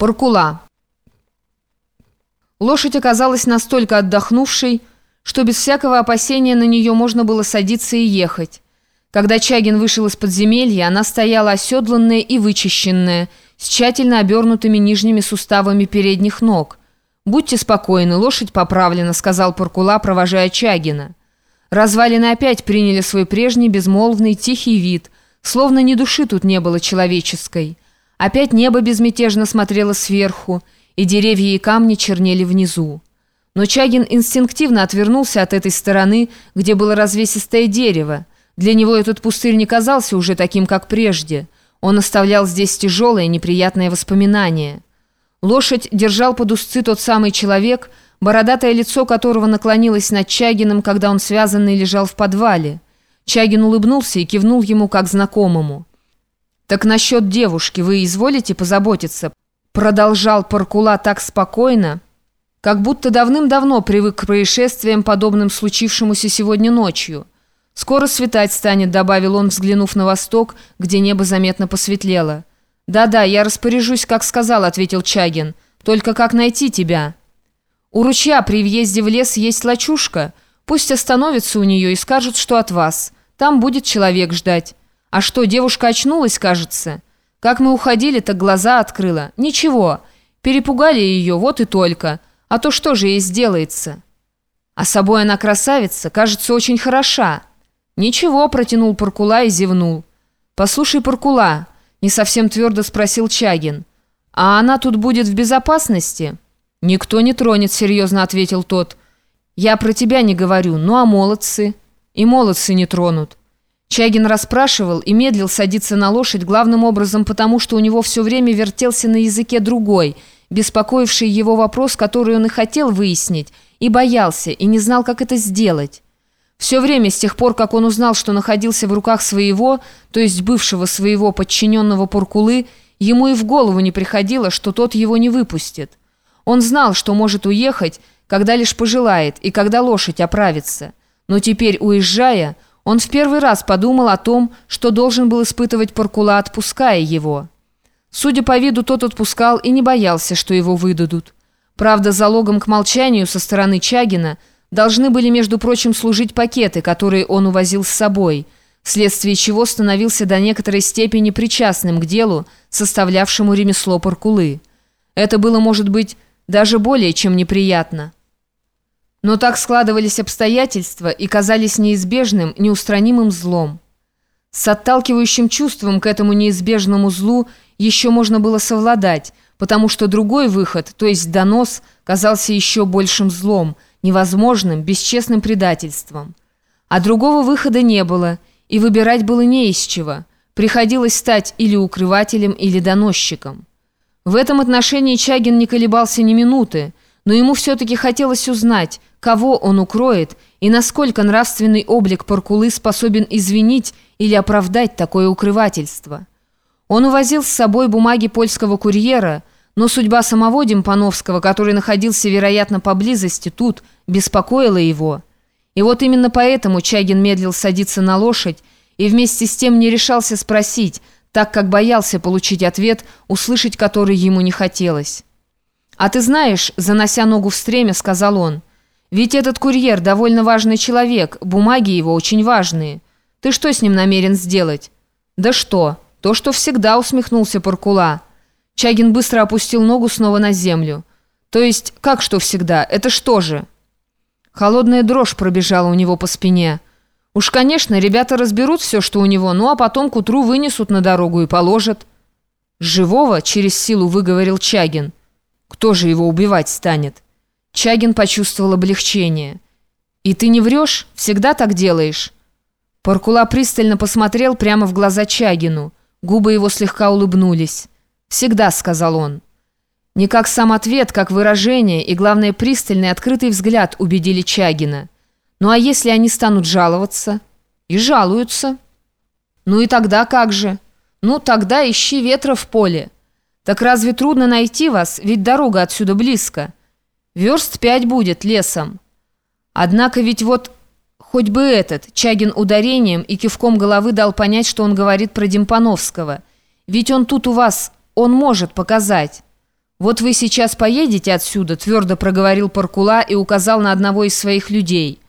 Паркула. Лошадь оказалась настолько отдохнувшей, что без всякого опасения на нее можно было садиться и ехать. Когда Чагин вышел из подземелья, она стояла оседланная и вычищенная, с тщательно обернутыми нижними суставами передних ног. «Будьте спокойны, лошадь поправлена», — сказал Паркула, провожая Чагина. Развалины опять приняли свой прежний безмолвный тихий вид, словно ни души тут не было человеческой. Опять небо безмятежно смотрело сверху, и деревья и камни чернели внизу. Но Чагин инстинктивно отвернулся от этой стороны, где было развесистое дерево. Для него этот пустырь не казался уже таким, как прежде. Он оставлял здесь тяжелое, неприятное воспоминание. Лошадь держал под узцы тот самый человек, бородатое лицо которого наклонилось над Чагиным, когда он связанный лежал в подвале. Чагин улыбнулся и кивнул ему как знакомому. «Так насчет девушки вы изволите позаботиться?» Продолжал Паркула так спокойно, как будто давным-давно привык к происшествиям, подобным случившемуся сегодня ночью. «Скоро светать станет», — добавил он, взглянув на восток, где небо заметно посветлело. «Да-да, я распоряжусь, как сказал», — ответил Чагин. «Только как найти тебя?» «У ручья при въезде в лес есть лачушка. Пусть остановится у нее и скажут, что от вас. Там будет человек ждать». «А что, девушка очнулась, кажется?» «Как мы уходили, так глаза открыла». «Ничего, перепугали ее, вот и только. А то что же ей сделается?» «А собой она красавица, кажется, очень хороша». «Ничего», — протянул Паркула и зевнул. «Послушай, Паркула», — не совсем твердо спросил Чагин, «а она тут будет в безопасности?» «Никто не тронет», — серьезно ответил тот. «Я про тебя не говорю, ну а молодцы?» «И молодцы не тронут». Чагин расспрашивал и медлил садиться на лошадь главным образом потому, что у него все время вертелся на языке другой, беспокоивший его вопрос, который он и хотел выяснить, и боялся, и не знал, как это сделать. Все время с тех пор, как он узнал, что находился в руках своего, то есть бывшего своего подчиненного Поркулы, ему и в голову не приходило, что тот его не выпустит. Он знал, что может уехать, когда лишь пожелает и когда лошадь оправится. Но теперь, уезжая, он в первый раз подумал о том, что должен был испытывать Паркула, отпуская его. Судя по виду, тот отпускал и не боялся, что его выдадут. Правда, залогом к молчанию со стороны Чагина должны были, между прочим, служить пакеты, которые он увозил с собой, вследствие чего становился до некоторой степени причастным к делу, составлявшему ремесло Паркулы. Это было, может быть, даже более чем неприятно. Но так складывались обстоятельства и казались неизбежным, неустранимым злом. С отталкивающим чувством к этому неизбежному злу еще можно было совладать, потому что другой выход, то есть донос, казался еще большим злом, невозможным, бесчестным предательством. А другого выхода не было, и выбирать было не из чего. Приходилось стать или укрывателем, или доносчиком. В этом отношении Чагин не колебался ни минуты, но ему все-таки хотелось узнать, кого он укроет и насколько нравственный облик Паркулы способен извинить или оправдать такое укрывательство. Он увозил с собой бумаги польского курьера, но судьба самого Демпановского, который находился, вероятно, поблизости тут, беспокоила его. И вот именно поэтому Чагин медлил садиться на лошадь и вместе с тем не решался спросить, так как боялся получить ответ, услышать который ему не хотелось. «А ты знаешь, занося ногу в стремя, — сказал он, — ведь этот курьер довольно важный человек, бумаги его очень важные. Ты что с ним намерен сделать?» «Да что? То, что всегда усмехнулся Паркула». Чагин быстро опустил ногу снова на землю. «То есть, как что всегда? Это что же?» Холодная дрожь пробежала у него по спине. «Уж, конечно, ребята разберут все, что у него, ну а потом к утру вынесут на дорогу и положат». «Живого?» — через силу выговорил Чагин. Кто же его убивать станет? Чагин почувствовал облегчение. «И ты не врешь? Всегда так делаешь?» Паркула пристально посмотрел прямо в глаза Чагину. Губы его слегка улыбнулись. «Всегда», — сказал он. Не как сам ответ, как выражение и, главное, пристальный открытый взгляд убедили Чагина. «Ну а если они станут жаловаться?» «И жалуются». «Ну и тогда как же?» «Ну тогда ищи ветра в поле». «Так разве трудно найти вас? Ведь дорога отсюда близко. Верст пять будет лесом. Однако ведь вот хоть бы этот...» Чагин ударением и кивком головы дал понять, что он говорит про Демпановского. «Ведь он тут у вас, он может показать». «Вот вы сейчас поедете отсюда», — твердо проговорил Паркула и указал на одного из своих людей.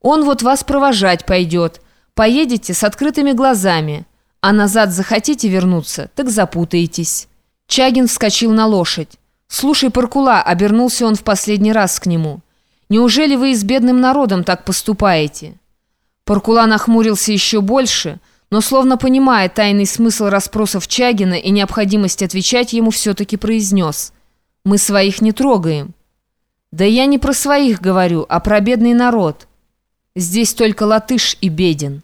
«Он вот вас провожать пойдет. Поедете с открытыми глазами, а назад захотите вернуться, так запутаетесь». Чагин вскочил на лошадь. «Слушай, Паркула», — обернулся он в последний раз к нему, «неужели вы и с бедным народом так поступаете?» Паркула нахмурился еще больше, но, словно понимая тайный смысл расспросов Чагина и необходимость отвечать ему, все-таки произнес «Мы своих не трогаем». «Да я не про своих говорю, а про бедный народ. Здесь только латыш и беден».